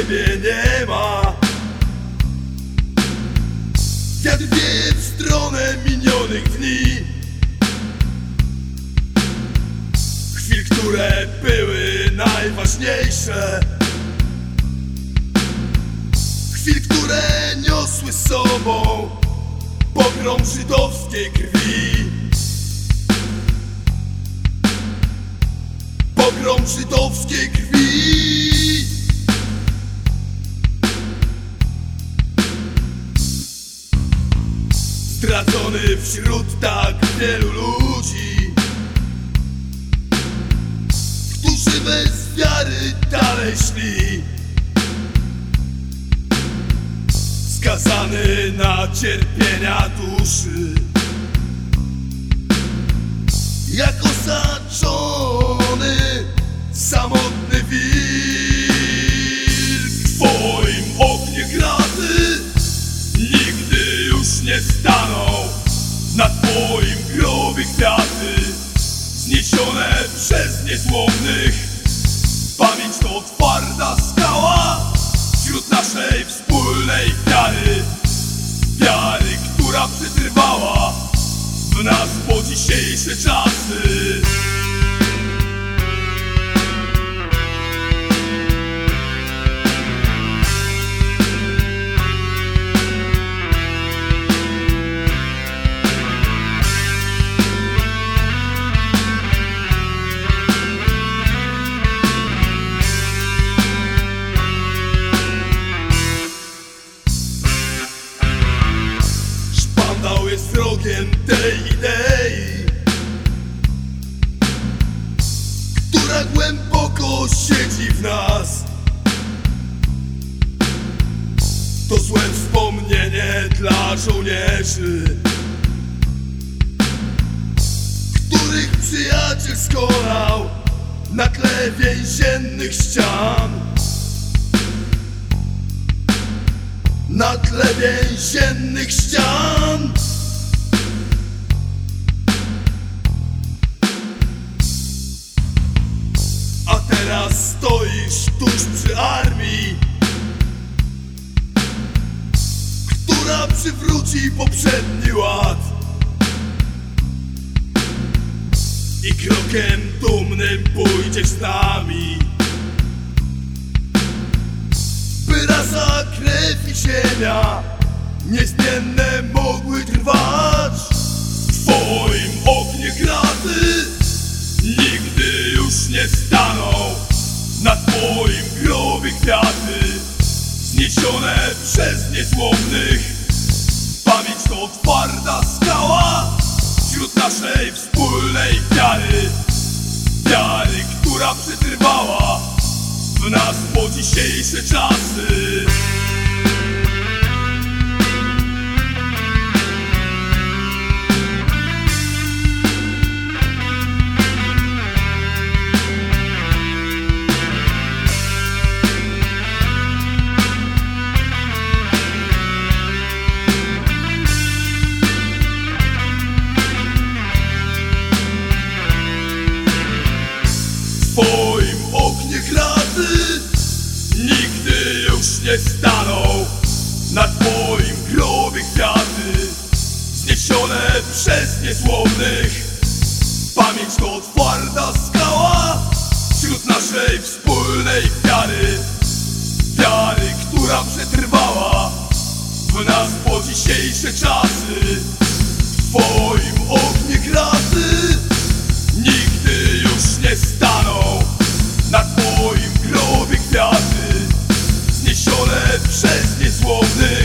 ciebie nie ma. Wiatr w stronę minionych dni Chwil, które były najważniejsze Chwil, które niosły sobą Pogrom żydowskiej krwi. Pogrom żydowskiej krwi. Stracony wśród tak wielu ludzi. Którzy bez wiary dalej szli. Skazany na cierpienia duszy. Jak osaczony samotny kwiaty Zniesione przez niezłomnych. Pamięć to twarda skała Wśród naszej wspólnej Wiary, wrogiem tej idei Która głęboko siedzi w nas. To złe wspomnienie dla żołnierzy Których przyjaciel skonał Na tle więziennych ścian. Na tle więziennych ścian stoisz tuż przy armii Która przywróci poprzedni ład. I krokiem dumnym pójdziesz z nami by rasa, krew i ziemia Niezmienne mogły trwać W twoim oknie niezłomnych. Pamięć to twarda skała Wśród naszej wspólnej wiary. Wiary, która przetrwała w nas po dzisiejsze czasy Nigdy już nie staną Na twoim grobie kwiaty Zniesione przez niezłomnych. Pamięć to twarda skała Wśród naszej wspólnej wiary. Wiary, która przetrwała W nas po dzisiejsze czasy is this?